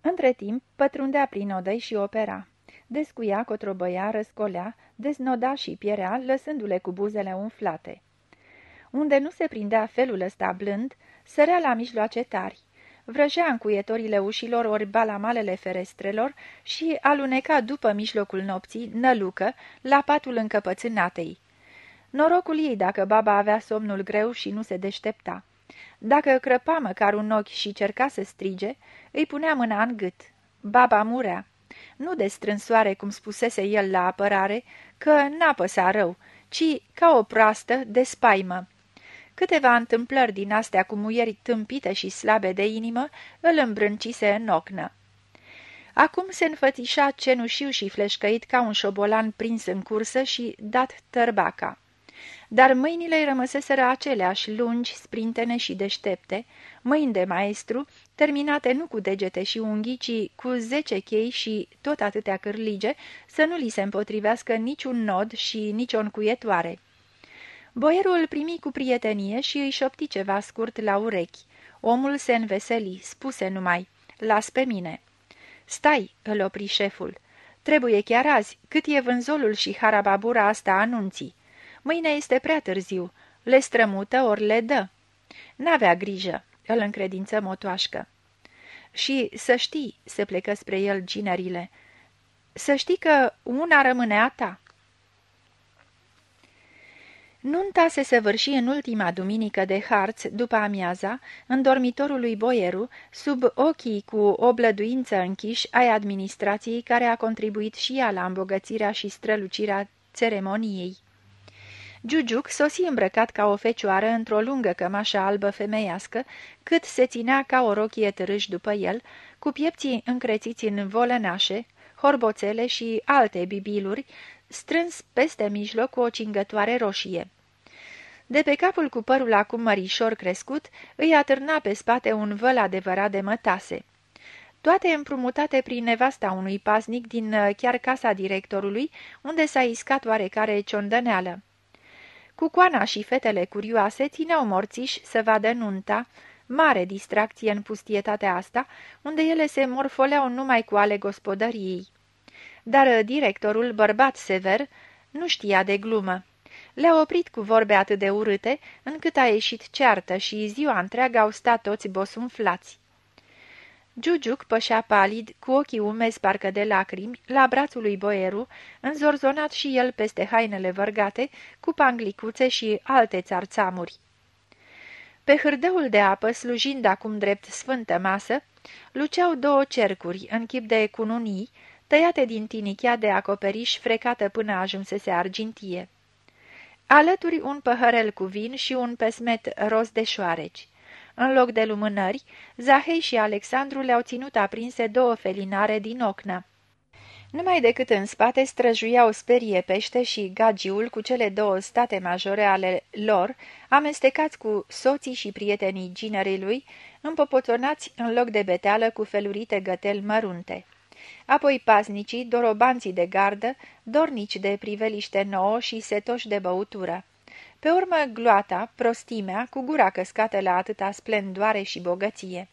Între timp, pătrundea prin odăi și opera. Descuia, cotrobăia, răscolea, deznoda și pierea, lăsându-le cu buzele umflate. Unde nu se prindea felul ăsta blând, sărea la mijloace tari. Vrăjea încuietorile ușilor ori balamalele ferestrelor și aluneca după mijlocul nopții, nălucă, la patul încăpățânatei. Norocul ei dacă baba avea somnul greu și nu se deștepta. Dacă crăpa măcar un ochi și cerca să strige, îi punea mâna în gât. Baba murea. Nu de strânsoare, cum spusese el la apărare, că n-a păsa rău, ci ca o proastă de spaimă. Câteva întâmplări din astea cu muieri tâmpite și slabe de inimă îl îmbrâncise în ocnă. Acum se înfățișa cenușiu și fleșcăit ca un șobolan prins în cursă și dat tărbaca dar mâinile îi rămăseseră aceleași, lungi, sprintene și deștepte, mâini de maestru, terminate nu cu degete și unghii, ci cu zece chei și tot atâtea cârlige, să nu li se împotrivească niciun nod și nicio încuietoare. Boierul îl primi cu prietenie și îi șopti ceva scurt la urechi. Omul se înveseli, spuse numai, las pe mine. Stai, îl opri șeful. Trebuie chiar azi, cât e vânzolul și harababura asta anunții. Mâine este prea târziu. Le strămută ori le dă. N-avea grijă, îl încredință motoașcă. Și să știi, se plecă spre el ginerile, să știi că una rămâne a ta. Nunta se săvârși în ultima duminică de harț, după amiaza, în dormitorul lui Boieru, sub ochii cu o blăduință închiși ai administrației care a contribuit și ea la îmbogățirea și strălucirea ceremoniei. Giugiuc sosi îmbrăcat ca o fecioară într-o lungă cămașă albă femeiască, cât se ținea ca o rochie târâș după el, cu piepții încrețiți în volănașe, horboțele și alte bibiluri, strâns peste mijloc cu o cingătoare roșie. De pe capul cu părul acum mărișor crescut, îi atârna pe spate un văl adevărat de mătase. Toate împrumutate prin nevasta unui pasnic din uh, chiar casa directorului, unde s-a iscat oarecare ciondăneală. Cucoana și fetele curioase țineau morțiși să vadă nunta, mare distracție în pustietatea asta, unde ele se morfoleau numai cu ale gospodăriei. Dar directorul, bărbat sever, nu știa de glumă. Le-a oprit cu vorbe atât de urâte, încât a ieșit ceartă și ziua întreagă au stat toți bosunflați. Giugiuc pășea palid, cu ochii umezi parcă de lacrimi, la brațul lui Boieru, înzorzonat și el peste hainele vărgate, cu panglicuțe și alte țarțamuri. Pe hârdăul de apă, slujind acum drept sfântă masă, luceau două cercuri, în chip de cununii, tăiate din tinichea de acoperiș frecată până ajunsese argintie. Alături un păhărel cu vin și un pesmet roz de șoareci. În loc de lumânări, Zahei și Alexandru le-au ținut aprinse două felinare din ocnă. Numai decât în spate străjuiau sperie pește și gagiul cu cele două state majore ale lor, amestecați cu soții și prietenii ginerii lui, împopotonați în loc de beteală cu felurite gătel mărunte. Apoi pasnicii, dorobanții de gardă, dornici de priveliște nouă și setoși de băutură. Pe urmă gloata, prostimea, cu gura căscată la atâta splendoare și bogăție.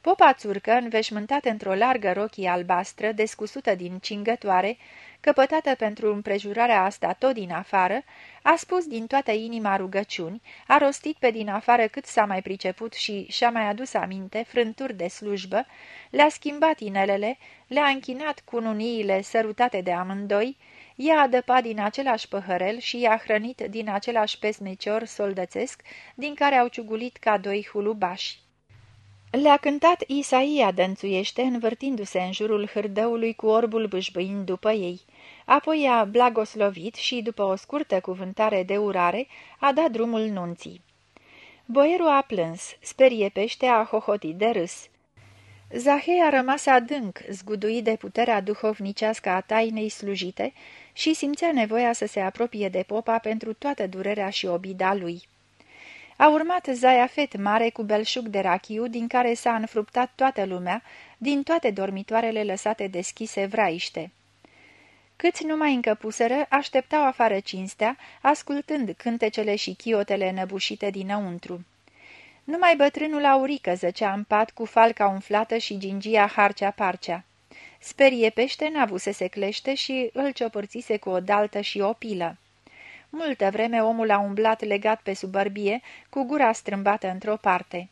Popa țurcă, înveșmântată într-o largă rochie albastră, descusută din cingătoare, căpătată pentru împrejurarea asta tot din afară, a spus din toată inima rugăciuni, a rostit pe din afară cât s-a mai priceput și și-a mai adus aminte, frânturi de slujbă, le-a schimbat inelele, le-a închinat cu nuniile sărutate de amândoi, I-a adăpat din același păhărel și i-a hrănit din același pesmecior soldățesc, din care au ciugulit ca doi hulubași. Le-a cântat Isaia dănțuiește, învârtindu-se în jurul hârdăului cu orbul bâșbâind după ei. Apoi a blagoslovit și, după o scurtă cuvântare de urare, a dat drumul nunții. Boierul a plâns, sperie pește a hohotit de râs. Zahei a rămas adânc, zguduit de puterea duhovnicească a tainei slujite și simțea nevoia să se apropie de popa pentru toată durerea și obida lui. A urmat Zaiafet mare cu belșug de rachiu, din care s-a înfruptat toată lumea, din toate dormitoarele lăsate deschise vraiște. Câți numai încăpuseră, așteptau afară cinstea, ascultând cântecele și chiotele năbușite dinăuntru. Numai bătrânul Aurică zăcea în pat cu falca umflată și gingia harcea-parcea. Sperie pește n-a să se clește și îl ciopărțise cu o daltă și o pilă. Multă vreme omul a umblat legat pe subărbie, cu gura strâmbată într-o parte.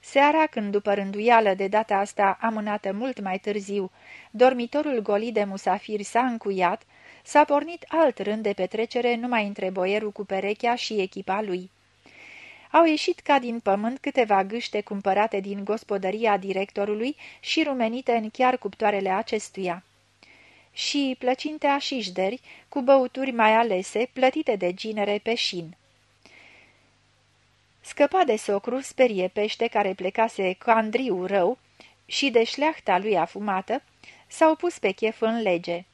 Seara, când după rânduială de data asta amânată mult mai târziu, dormitorul golit de musafiri s-a încuiat, s-a pornit alt rând de petrecere numai între boierul cu perechea și echipa lui. Au ieșit ca din pământ câteva gâște cumpărate din gospodăria directorului și rumenite în chiar cuptoarele acestuia. Și plăcinte așișderi, cu băuturi mai alese, plătite de ginere pe șin. Scăpa de socru, sperie pește care plecase cu Andriu rău și de șleachta lui afumată, s-au pus pe chef în lege.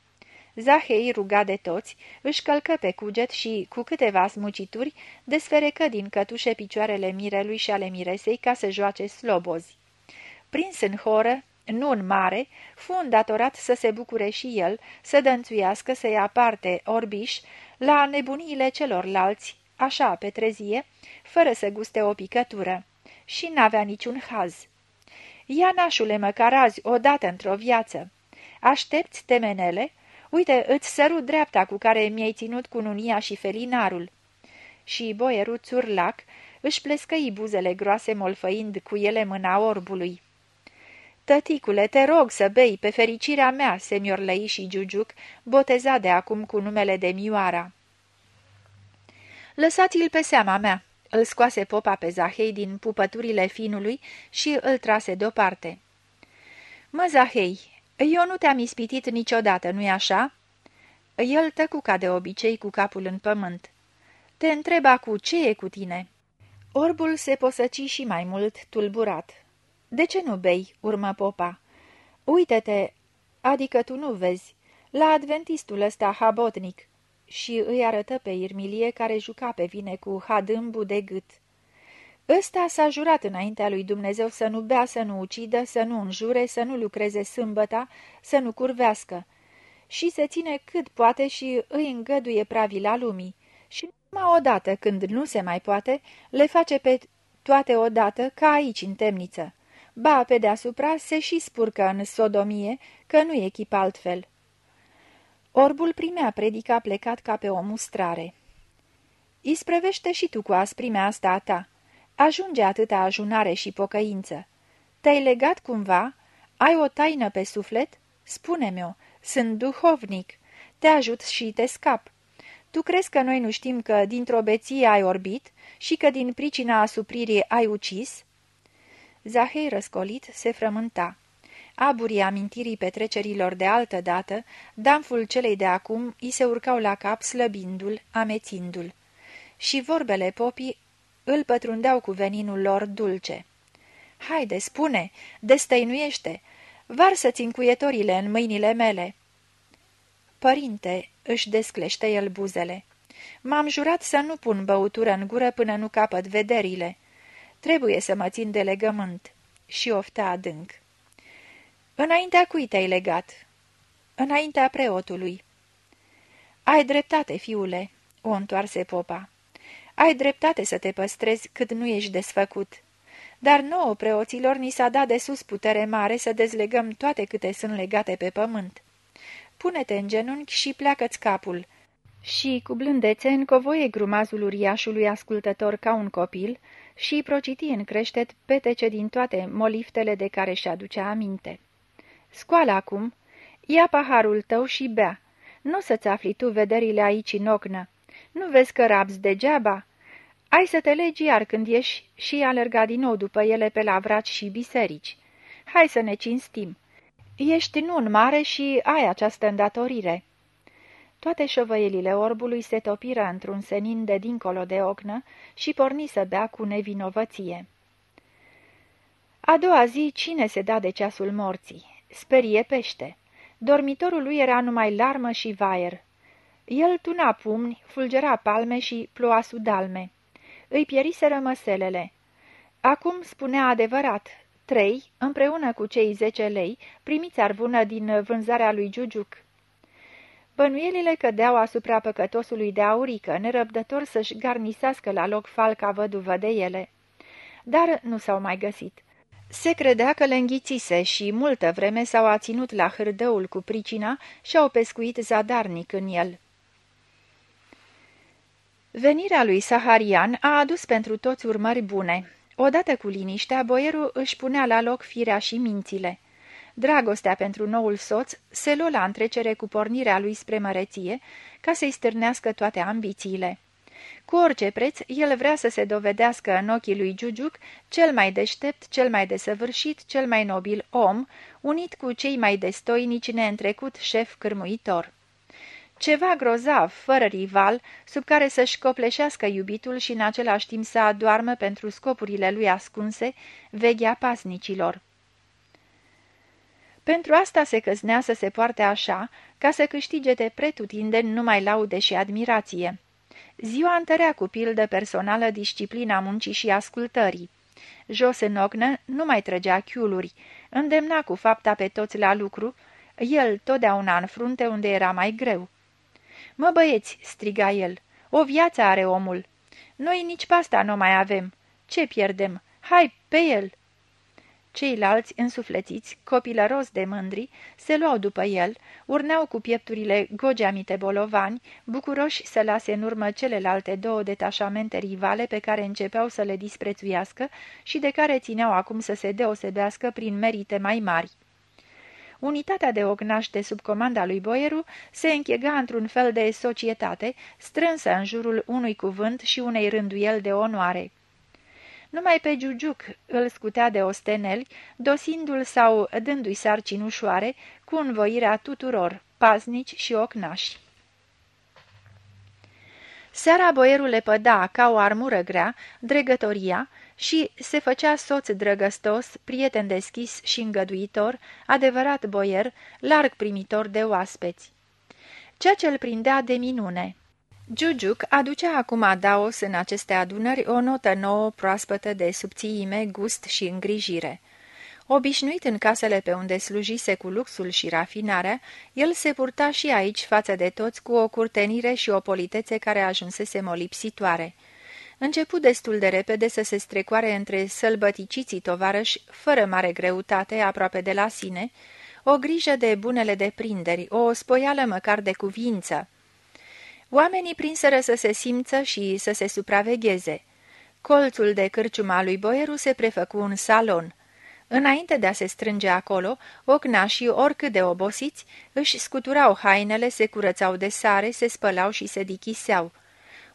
Zahei, ruga de toți, își călcă pe cuget și, cu câteva smucituri, desferecă din cătușe picioarele mirelui și ale miresei ca să joace slobozi. Prins în horă, nu în mare, fu îndatorat să se bucure și el, să dănțuiască, să ia parte, orbiș, la nebuniile celorlalți, așa, pe trezie, fără să guste o picătură. Și n-avea niciun haz. Ia, nașule, măcar azi, odată într-o viață. Aștepți temenele? Uite, îți sărut dreapta cu care mi-ai ținut cununia și felinarul." Și boierul țurlac își plescăi buzele groase molfăind cu ele mâna orbului. Tăticule, te rog să bei pe fericirea mea, senior Lăi și Giugiuc, boteza de acum cu numele de Mioara. Lăsați-l pe seama mea, îl scoase popa pe Zahei din pupăturile finului și îl trase deoparte. Mă, Zahei, eu nu te-am ispitit niciodată, nu-i așa?" El tăcu ca de obicei cu capul în pământ. Te întreba cu ce e cu tine?" Orbul se posăci și mai mult, tulburat. De ce nu bei?" urmă popa. Uite-te, adică tu nu vezi, la adventistul ăsta habotnic." Și îi arătă pe Irmilie care juca pe vine cu hadâmbu de gât. Ăsta s-a jurat înaintea lui Dumnezeu să nu bea, să nu ucidă, să nu înjure, să nu lucreze sâmbăta, să nu curvească. Și se ține cât poate și îi îngăduie pravila lumii. Și numai odată, când nu se mai poate, le face pe toate odată, ca aici în temniță. Ba, pe deasupra, se și spurcă în sodomie, că nu e chip altfel. Orbul primea predica plecat ca pe o mustrare. Isprăvește și tu cu asprimea asta a ta Ajunge atâta ajunare și pocăință. Te-ai legat cumva? Ai o taină pe suflet? Spune-mi-o, sunt duhovnic. Te ajut și te scap. Tu crezi că noi nu știm că dintr-o beție ai orbit și că din pricina asupririi ai ucis?" Zahei răscolit se frământa. Aburii amintirii petrecerilor de altă dată, damful celei de acum, îi se urcau la cap slăbindu-l, amețindu-l. Și vorbele popii îl pătrundeau cu veninul lor dulce. Haide, spune, destăinuiește, varsă-ți încuietorile în mâinile mele." Părinte," își desclește el buzele, m-am jurat să nu pun băutură în gură până nu capăt vederile. Trebuie să mă țin de legământ." Și ofta adânc. Înaintea cui te-ai legat?" Înaintea preotului." Ai dreptate, fiule," o întoarse popa. Ai dreptate să te păstrezi cât nu ești desfăcut. Dar nouă preoților ni s-a dat de sus putere mare să dezlegăm toate câte sunt legate pe pământ. Pune-te în genunchi și pleacă-ți capul." Și, cu blândețe, încovoie grumazul uriașului ascultător ca un copil și prociti în creștet petece din toate moliftele de care și aducea aminte. Scoală acum, ia paharul tău și bea. Nu să-ți afli tu vederile aici în ocnă. Nu vezi că rabzi degeaba? Ai să te legi iar când ieși și alerga din nou după ele pe la vraci și biserici. Hai să ne cinstim. Ești nun mare și ai această îndatorire." Toate șovăielile orbului se topiră într-un senin de dincolo de ocnă și porni să bea cu nevinovăție. A doua zi, cine se da de ceasul morții? Sperie pește. Dormitorul lui era numai larmă și vaier. El tuna pumni, fulgera palme și ploua sudalme. Îi pieriseră măselele. Acum spunea adevărat. Trei, împreună cu cei zece lei, primiți arvună din vânzarea lui Giugiuc. Bănuielile cădeau asupra păcătosului de aurică, nerăbdător să-și garnisească la loc falca văduvă de ele. dar nu s-au mai găsit. Se credea că le înghițise și multă vreme s-au aținut la hârdăul cu pricina și au pescuit zadarnic în el. Venirea lui Saharian a adus pentru toți urmări bune. Odată cu liniștea, boierul își punea la loc firea și mințile. Dragostea pentru noul soț se lua la întrecere cu pornirea lui spre măreție, ca să-i stârnească toate ambițiile. Cu orice preț, el vrea să se dovedească în ochii lui Giugiuc cel mai deștept, cel mai desăvârșit, cel mai nobil om, unit cu cei mai destoinici neîntrecut șef cârmuitor. Ceva grozav, fără rival, sub care să-și copleșească iubitul și în același timp să adoarmă pentru scopurile lui ascunse, veghea pasnicilor. Pentru asta se căznea să se poarte așa, ca să câștige de pretutindeni numai laude și admirație. Ziua întărea cu pildă personală disciplina muncii și ascultării. Jos în ognă nu mai trăgea chiuluri, îndemna cu fapta pe toți la lucru, el totdeauna în frunte unde era mai greu. Mă băieți!" striga el. O viață are omul. Noi nici pasta nu mai avem. Ce pierdem? Hai, pe el!" Ceilalți, însuflețiți, copilăros de mândri, se luau după el, urneau cu piepturile gogeamite bolovani, bucuroși să lase în urmă celelalte două detașamente rivale pe care începeau să le disprețuiască și de care țineau acum să se deosebească prin merite mai mari. Unitatea de ognaște sub comanda lui Boieru se închega într-un fel de societate, strânsă în jurul unui cuvânt și unei rânduieli de onoare. Numai pe Giugiuc îl scutea de osteneli, dosindu-l sau dându-i sarcini ușoare, cu învoirea tuturor, paznici și ocnași. Seara boierul le păda ca o armură grea, dregătoria, și se făcea soț drăgăstos, prieten deschis și îngăduitor, adevărat boier, larg primitor de oaspeți. Ceea ce îl prindea de minune. Giugiuc aducea acum Daos în aceste adunări o notă nouă proaspătă de subțiime, gust și îngrijire. Obișnuit în casele pe unde slujise cu luxul și rafinarea, el se purta și aici față de toți cu o curtenire și o politețe care ajunsese molipsitoare. Început destul de repede să se strecoare între sălbăticiții tovarăși, fără mare greutate, aproape de la sine, o grijă de bunele deprinderi, o spoială măcar de cuvință. Oamenii prinseră să se simță și să se supravegheze. Colțul de cârciuma lui Boieru se prefăcu un salon. Înainte de a se strânge acolo, ocnașii, oricât de obosiți, își scuturau hainele, se curățau de sare, se spălau și se dichiseau.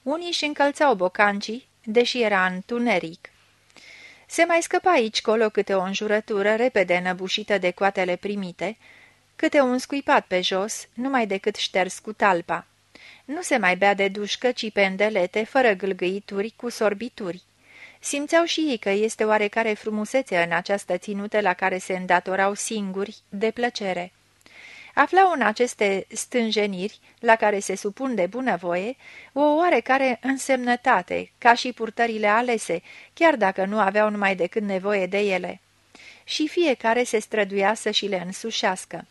Unii își încălțau bocancii, deși era întuneric. Se mai scăpa aici colo câte o înjurătură repede înăbușită de coatele primite, câte un scuipat pe jos, numai decât șters cu talpa. Nu se mai bea de dușcă, ci pe îndelete, fără gâlgâituri, cu sorbituri. Simțeau și ei că este oarecare frumusețe în această ținută la care se îndatorau singuri, de plăcere. Aflau în aceste stânjeniri, la care se supun de bunăvoie, o oarecare însemnătate, ca și purtările alese, chiar dacă nu aveau numai decât nevoie de ele. Și fiecare se străduia să și le însușească.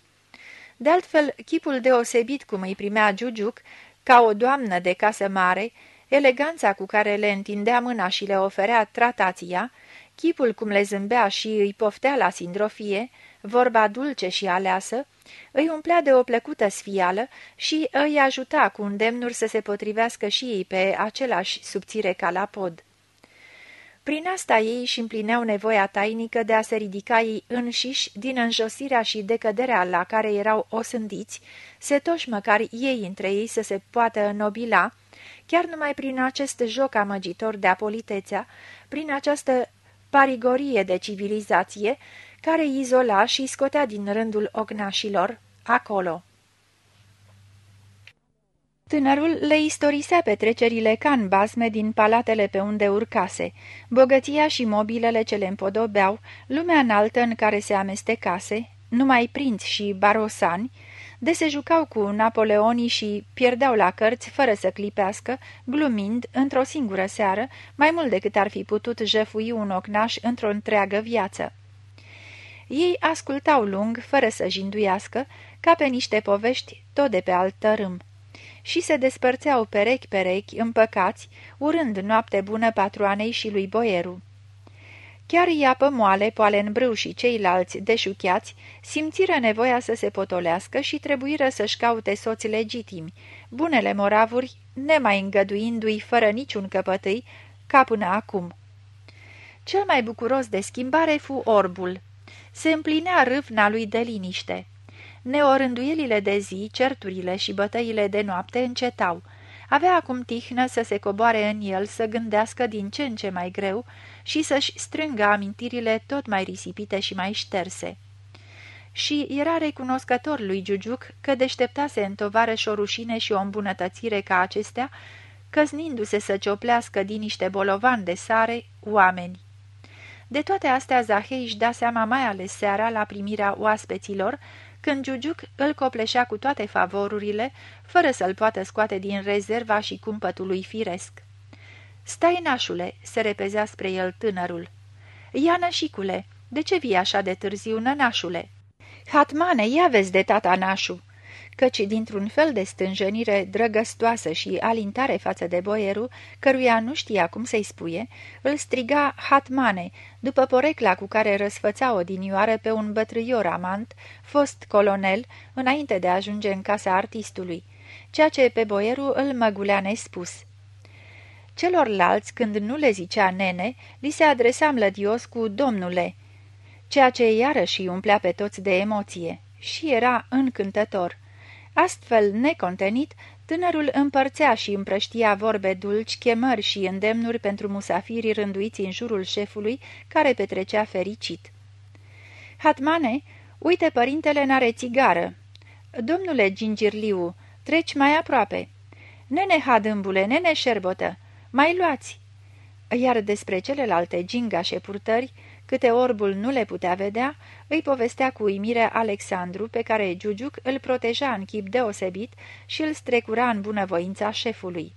De altfel, chipul deosebit cum îi primea Giugiuc, ca o doamnă de casă mare, eleganța cu care le întindea mâna și le oferea tratația, chipul cum le zâmbea și îi poftea la sindrofie, vorba dulce și aleasă, îi umplea de o plăcută sfială și îi ajuta cu îndemnuri să se potrivească și ei pe același subțire ca la pod. Prin asta ei își împlineau nevoia tainică de a se ridica ei înșiși din înjosirea și decăderea la care erau osândiți, setoși măcar ei între ei să se poată înnobila, chiar numai prin acest joc amăgitor de apolitețea, prin această parigorie de civilizație, care izola și scotea din rândul ognașilor, acolo. Tânărul le istorisea petrecerile ca în basme din palatele pe unde urcase, bogăția și mobilele ce le împodobeau, lumea înaltă în care se amestecase, numai prinți și barosani, de se jucau cu Napoleonii și pierdeau la cărți fără să clipească, glumind, într-o singură seară, mai mult decât ar fi putut jefui un ocnaș într-o întreagă viață. Ei ascultau lung, fără să jinduiască, ca pe niște povești tot de pe alt tărâm. Și se despărțeau perechi-perechi, împăcați, urând noapte bună patroanei și lui Boieru. Chiar Iapă Moale, Poalen Brâu și ceilalți deșuchiați simțiră nevoia să se potolească și trebuiră să-și caute soți legitimi, bunele moravuri, nemai îngăduindu-i fără niciun căpătâi, ca până acum. Cel mai bucuros de schimbare fu orbul. Se împlinea râvna lui de liniște. Neorânduielile de zi, certurile și bătăile de noapte încetau. Avea acum tihnă să se coboare în el, să gândească din ce în ce mai greu și să-și strângă amintirile tot mai risipite și mai șterse. Și era recunoscător lui Giugiuc că deșteptase în tovarăș o rușine și o îmbunătățire ca acestea, căznindu-se să cioplească din niște bolovan de sare oameni. De toate astea Zahei își da seama mai ales seara la primirea oaspeților, când Giugiuc îl copleșea cu toate favorurile, fără să-l poată scoate din rezerva și cumpătul lui firesc. Stai, nașule," se repezea spre el tânărul. Ia, nășicule, de ce vii așa de târziu, nănașule?" Hatmane, ia vezi de tata nașu!" Căci dintr-un fel de stânjenire drăgăstoasă și alintare față de boierul, căruia nu știa cum să-i spuie, îl striga Hatmane, după porecla cu care răsfăța odinioară pe un bătrâior amant, fost colonel, înainte de a ajunge în casa artistului, ceea ce pe boierul îl măgulea nespus. Celorlalți, când nu le zicea nene, li se adresa mlădios cu domnule, ceea ce iarăși îi umplea pe toți de emoție și era încântător. Astfel, necontenit, tânărul împărțea și împrăștia vorbe dulci, chemări și îndemnuri pentru musafirii rânduiți în jurul șefului, care petrecea fericit. Hatmane, uite, părintele n-are țigară. Domnule Gingirliu, treci mai aproape. Nene hadâmbule, nene șerbotă, mai luați! Iar despre celelalte gingașe purtări, câte orbul nu le putea vedea, îi povestea cu uimire Alexandru, pe care Giugiuc îl proteja în chip deosebit și îl strecura în bunăvoința șefului.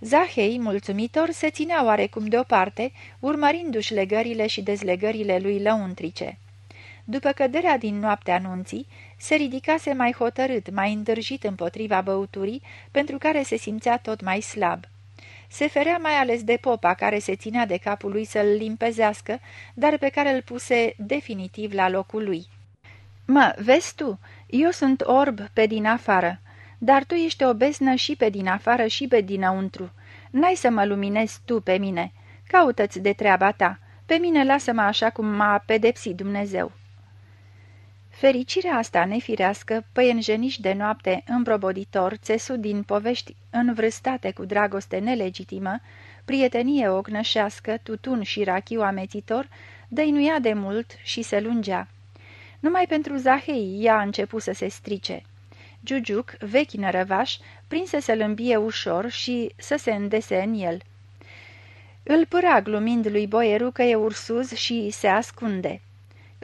Zahei, mulțumitor, se ținea oarecum deoparte, urmărindu-și legările și dezlegările lui lăuntrice. După căderea din noaptea anunții, se ridicase mai hotărât, mai îndârjit împotriva băuturii, pentru care se simțea tot mai slab. Se ferea mai ales de popa care se ținea de capul lui să-l limpezească, dar pe care îl puse definitiv la locul lui. Mă, vezi tu, eu sunt orb pe din afară, dar tu ești o beznă și pe din afară și pe dinăuntru. N-ai să mă luminezi tu pe mine. Caută-ți de treaba ta. Pe mine lasă-mă așa cum m-a pedepsit Dumnezeu." Fericirea asta nefirească, păienjeniș de noapte îmbroboditor, țesut din povești învrăstate cu dragoste nelegitimă, prietenie ocnășească, tutun și rachiu amețitor, dăinuia de mult și se lungea. Numai pentru Zahei ea a început să se strice. Giugiuc, vechi nărăvaș, prinse să-l îmbie ușor și să se îndese în el. Îl părea glumind lui boierul că e ursuz și se ascunde.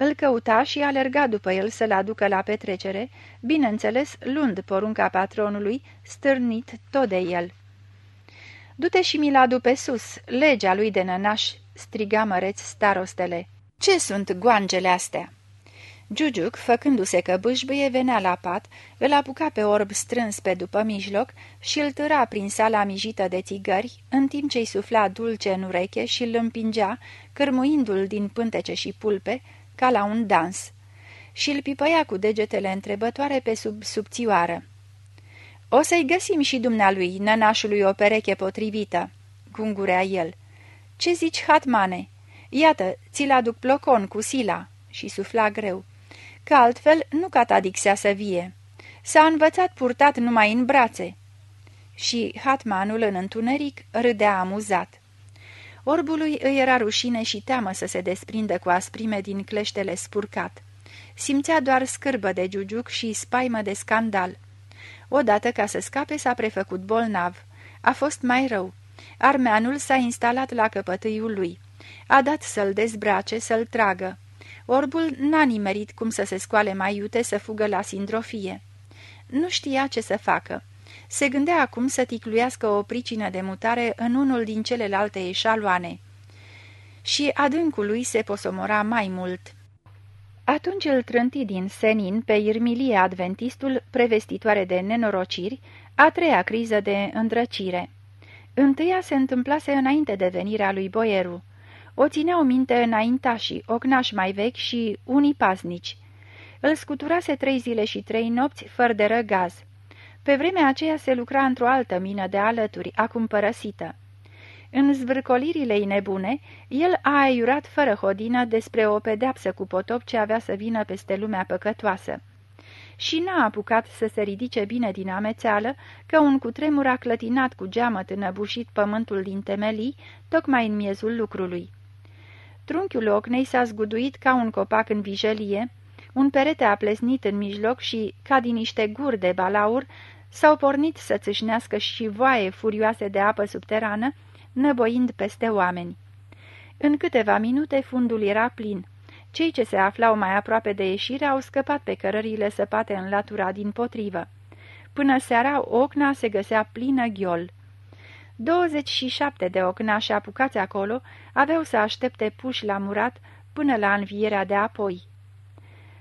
Îl căuta și alerga după el să-l aducă la petrecere, bineînțeles luând porunca patronului, stârnit tot de el. Du-te și mi-l adu pe sus, legea lui de nănaș, striga măreț starostele. Ce sunt goangele astea?" Giugiuc, făcându-se că bâșbâie, venea la pat, îl apuca pe orb strâns pe după mijloc și îl târa prin sala mijită de țigări, în timp ce-i sufla dulce în ureche și îl împingea, cărmuindu-l din pântece și pulpe, ca la un dans, și îl pipăia cu degetele întrebătoare pe sub subțioară. O să-i găsim și dumnealui, nănașului, o pereche potrivită," gungurea el. Ce zici, Hatmane? Iată, ți-l aduc plocon cu sila." Și sufla greu. Că altfel nu catadixea să vie. S-a învățat purtat numai în brațe." Și Hatmanul în întuneric râdea amuzat. Orbului îi era rușine și teamă să se desprindă cu asprime din cleștele spurcat. Simțea doar scârbă de giugiuc și spaimă de scandal. Odată, ca să scape, s-a prefăcut bolnav. A fost mai rău. Armeanul s-a instalat la căpătâiul lui. A dat să-l dezbrace, să-l tragă. Orbul n-a nimerit cum să se scoale mai iute să fugă la sindrofie. Nu știa ce să facă se gândea acum să ticluiască o pricină de mutare în unul din celelalte eșaloane. Și adâncul lui se posomora mai mult. Atunci îl trânti din senin pe Irmilie Adventistul, prevestitoare de nenorociri, a treia criză de îndrăcire. Întâia se întâmplase înainte de venirea lui Boieru. O țineau minte înaintașii, ocnași mai vechi și unii paznici. Îl scuturase trei zile și trei nopți, fără de răgaz. Pe vremea aceea se lucra într-o altă mină de alături, acum părăsită. În zvârcolirile nebune, el a aiurat fără hodină despre o pedeapsă cu potop ce avea să vină peste lumea păcătoasă. Și n-a apucat să se ridice bine din amețeală, că un cutremur a clătinat cu geamăt înăbușit pământul din temelii, tocmai în miezul lucrului. Trunchiul ocnei s-a zguduit ca un copac în vijelie, un perete a plesnit în mijloc și, ca din niște guri de balaur, s-au pornit să țâșnească și voaie furioase de apă subterană, năboind peste oameni. În câteva minute fundul era plin. Cei ce se aflau mai aproape de ieșire au scăpat pe cărările săpate în latura din potrivă. Până seara, ocna se găsea plină ghiol. 27 de ocnași apucați acolo aveau să aștepte puși la murat până la învierea de apoi.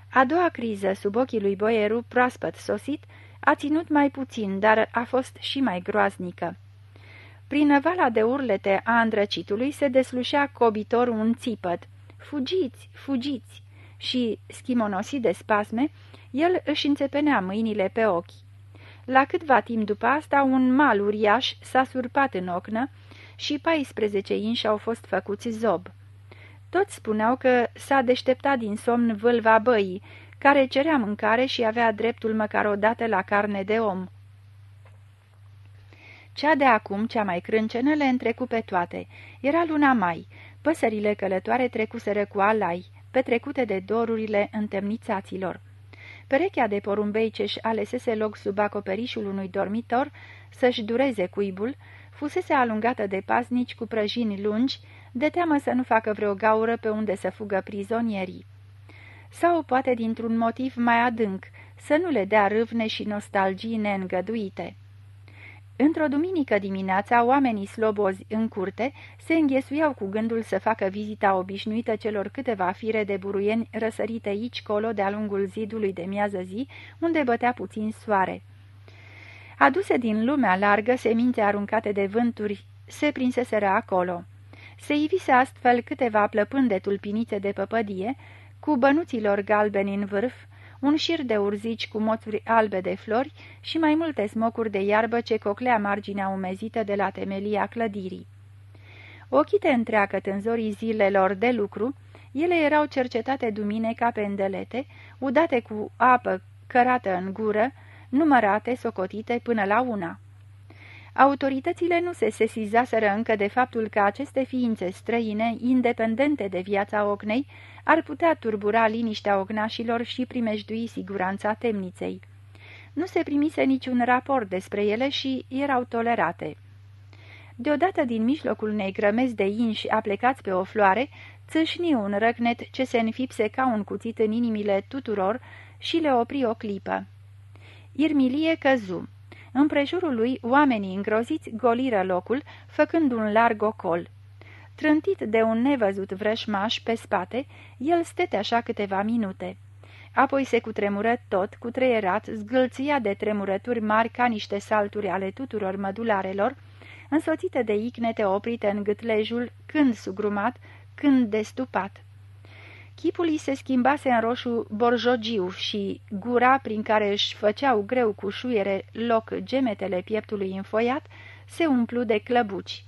A doua criză, sub ochii lui Boieru, proaspăt sosit, a ținut mai puțin, dar a fost și mai groaznică. Prin vala de urlete a îndrăcitului se deslușea cobitor un țipăt. Fugiți, fugiți! Și, schimonosit de spasme, el își înțepenea mâinile pe ochi. La câtva timp după asta, un mal uriaș s-a surpat în ocnă și 14 inși au fost făcuți zob. Toți spuneau că s-a deșteptat din somn vâlva băii, care cerea mâncare și avea dreptul măcar o dată la carne de om. Cea de acum, cea mai crâncenă, le întrecu pe toate. Era luna mai. Păsările călătoare trecuseră cu alai, petrecute de dorurile întemnițaților. Perechea de porumbei ce-și alesese loc sub acoperișul unui dormitor să-și dureze cuibul, fusese alungată de pasnici cu prăjini lungi, de teamă să nu facă vreo gaură pe unde să fugă prizonierii. Sau poate dintr-un motiv mai adânc, să nu le dea râvne și nostalgii neîngăduite. Într-o duminică dimineața, oamenii slobozi în curte se înghesuiau cu gândul să facă vizita obișnuită celor câteva fire de buruieni răsărite aici-colo de-a lungul zidului de miază zi, unde bătea puțin soare. Aduse din lumea largă, semințe aruncate de vânturi se prinseseră acolo. Se ivise astfel câteva plăpând de tulpinițe de păpădie, cu bănuților galbeni în vârf, un șir de urzici cu moțuri albe de flori și mai multe smocuri de iarbă ce coclea marginea umezită de la temelia clădirii. Ochite întreagăt în zorii zilelor de lucru, ele erau cercetate dumineca pe îndelete, udate cu apă cărată în gură, numărate, socotite până la una. Autoritățile nu se sesizaseră încă de faptul că aceste ființe străine, independente de viața Ocnei, ar putea turbura liniștea ognașilor și primejdui siguranța temniței. Nu se primise niciun raport despre ele și erau tolerate. Deodată din mijlocul unei grămezi de inși aplecați pe o floare, țâșni un răcnet ce se înfipse ca un cuțit în inimile tuturor și le opri o clipă. Irmilie căzu. Împrejurul lui, oamenii îngroziți goliră locul, făcând un larg ocol. Trântit de un nevăzut vrășmaș pe spate, el stete așa câteva minute. Apoi se cutremură tot, cutreierat, zgâlția de tremurături mari ca niște salturi ale tuturor mădularelor, însoțite de icnete oprite în gâtlejul, când sugrumat, când destupat. Chipul îi se schimbase în roșu borjogiu și gura, prin care își făceau greu cu șuiere loc gemetele pieptului înfoiat, se umplu de clăbuci.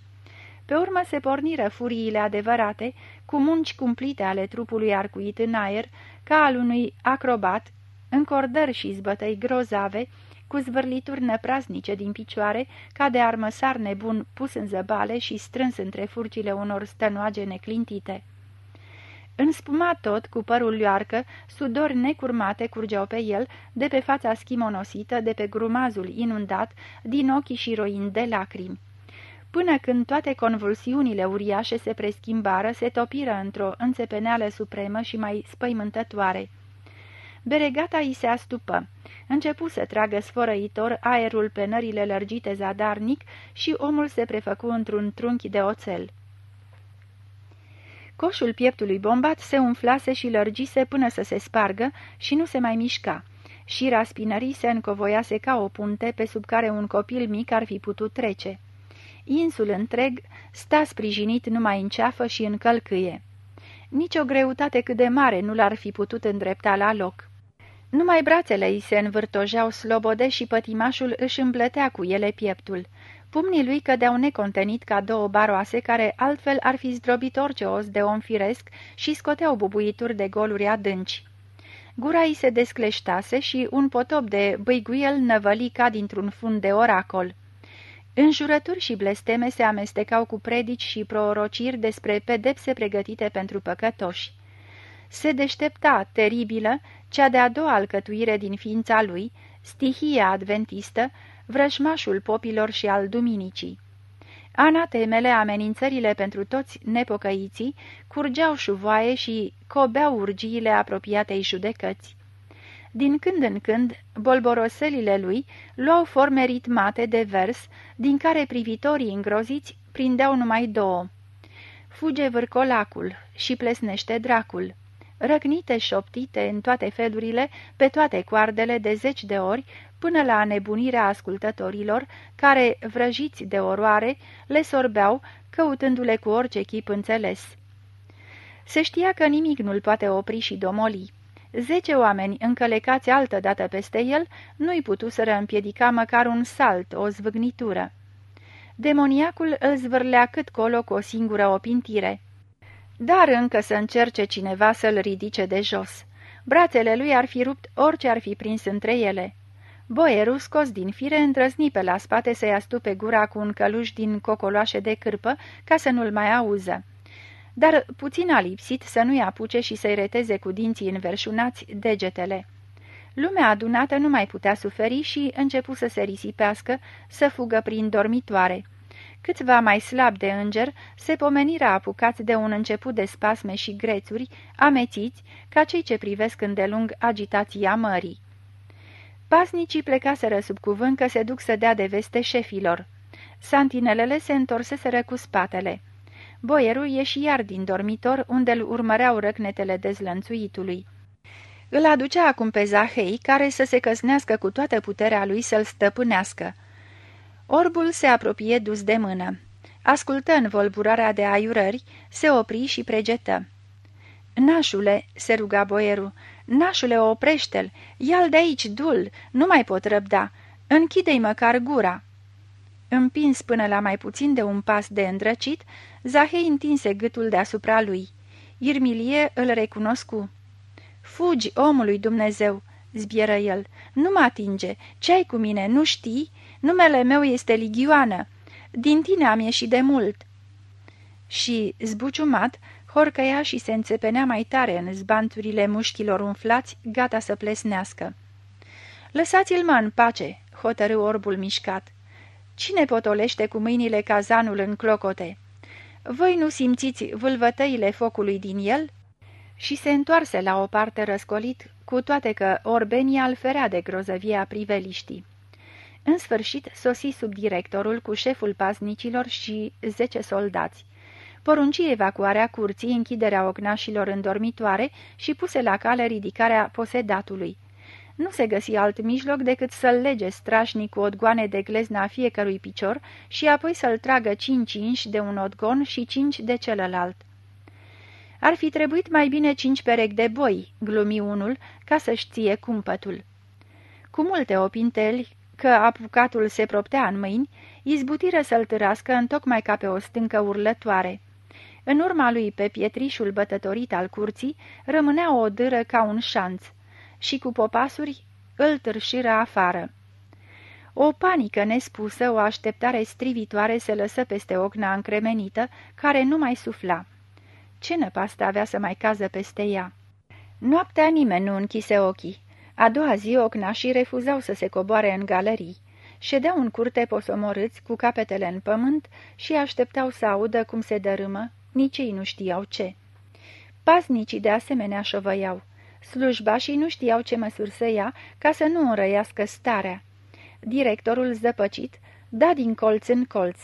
Pe urmă se porniră furiile adevărate, cu munci cumplite ale trupului arcuit în aer, ca al unui acrobat, încordări și zbătăi grozave, cu zvârlituri năpraznice din picioare, ca de armăsar nebun pus în zăbale și strâns între furcile unor stănoage neclintite. Înspumat tot, cu părul luarcă, sudori necurmate curgeau pe el, de pe fața schimonosită, de pe grumazul inundat, din ochii și roind de lacrimi. Până când toate convulsiunile uriașe se preschimbară, se topiră într-o înțepeneală supremă și mai spăimântătoare. Beregata îi se astupă. Începu să tragă sfărăitor aerul pe nările lărgite zadarnic și omul se prefăcu într-un trunchi de oțel. Coșul pieptului bombat se umflase și lărgise până să se spargă și nu se mai mișca. Șira spinării se încovoiase ca o punte pe sub care un copil mic ar fi putut trece. Insul întreg sta sprijinit numai în ceafă și în călcâie. Nici o greutate cât de mare nu l-ar fi putut îndrepta la loc. Numai brațele îi se învârtojeau slobode și pătimașul își îmblătea cu ele pieptul. Pumnii lui cădeau necontenit ca două baroase care altfel ar fi zdrobit orice os de om firesc și scoteau bubuituri de goluri adânci. Gura îi se descleștase și un potop de băiguiel năvăli ca dintr-un fund de oracol. Înjurături și blesteme se amestecau cu predici și prorociri despre pedepse pregătite pentru păcătoși. Se deștepta, teribilă, cea de-a doua alcătuire din ființa lui, stihia adventistă, vrăjmașul popilor și al duminicii. Anatemele, amenințările pentru toți nepocăiții, curgeau șuvoaie și cobeau urgiile apropiatei judecăți. Din când în când, bolboroselile lui luau forme ritmate de vers, din care privitorii îngroziți prindeau numai două. Fuge vârcolacul și plesnește dracul. Răgnite șoptite în toate felurile, pe toate coardele de zeci de ori, până la nebunirea ascultătorilor, care, vrăjiți de oroare, le sorbeau, căutându-le cu orice chip înțeles. Se știa că nimic nu-l poate opri și domoli. Zece oameni încălecați altădată peste el nu-i putuseră împiedica măcar un salt, o zvâgnitură. Demoniacul îl zvârlea cât colo cu o singură opintire. Dar încă să încerce cineva să-l ridice de jos. Brațele lui ar fi rupt orice ar fi prins între ele. Boierul, scos din fire, îndrăzni pe la spate să-i astupe gura cu un căluș din cocoloașe de cârpă, ca să nu-l mai auză. Dar puțin a lipsit să nu-i apuce și să-i reteze cu dinții înverșunați degetele. Lumea adunată nu mai putea suferi și începu să se risipească, să fugă prin dormitoare. Câțiva mai slab de înger se pomeniră apucați de un început de spasme și grețuri, amețiți, ca cei ce privesc îndelung agitația mării. Pasnicii plecaseră sub cuvânt că se duc să dea de veste șefilor. Santinelele se întorseseră cu spatele. Boierul ieși iar din dormitor, unde îl urmăreau răcnetele dezlănțuitului. Îl aducea acum pe Zahei, care să se căsnească cu toată puterea lui să-l stăpânească. Orbul se apropie dus de mână. Ascultă în volburarea de aiurări, se opri și pregetă. Nașule," se ruga boierul, nașule, oprește-l, ia-l de aici, dul, nu mai pot răbda, închide-i măcar gura." Împins până la mai puțin de un pas de îndrăcit, Zahei întinse gâtul deasupra lui. Irmilie îl recunoscu. Fugi, omului Dumnezeu!" zbieră el. Nu mă atinge. Ce ai cu mine? Nu știi? Numele meu este Ligioană. Din tine am ieșit de mult." Și, zbuciumat, horcăia și se înțepenea mai tare în zbanturile mușchilor umflați, gata să plesnească. Lăsați-l mă în pace!" hotărâ orbul mișcat. Cine potolește cu mâinile cazanul în clocote? Voi nu simțiți vâlvătăile focului din el?" Și se întoarse la o parte răscolit, cu toate că Orbenia îl ferea de grozăvia priveliștii. În sfârșit, sosi subdirectorul cu șeful paznicilor și zece soldați. Porunci evacuarea curții, închiderea ognașilor în dormitoare și puse la cale ridicarea posedatului. Nu se găsi alt mijloc decât să-l lege strașnic cu odgoane de glezna fiecărui picior și apoi să-l tragă cinci inși de un odgon și cinci de celălalt. Ar fi trebuit mai bine cinci perechi de boi, glumi unul, ca să-și ție cumpătul. Cu multe opinteli, că apucatul se proptea în mâini, izbutiră să-l târască întocmai ca pe o stâncă urlătoare. În urma lui, pe pietrișul bătătorit al curții, rămânea o dâră ca un șanț și cu popasuri îl târșiră afară. O panică nespusă, o așteptare strivitoare se lăsă peste ocna încremenită, care nu mai sufla. Ce năpastă avea să mai cază peste ea? Noaptea nimeni nu închise ochii. A doua zi ocnașii refuzau să se coboare în galerii. Ședeau în curte posomorâți, cu capetele în pământ și așteptau să audă cum se dărâmă, nici ei nu știau ce. Paznicii de asemenea șovăiau. Slujbașii nu știau ce măsuri să ia ca să nu înrăiască starea. Directorul zăpăcit da din colț în colț.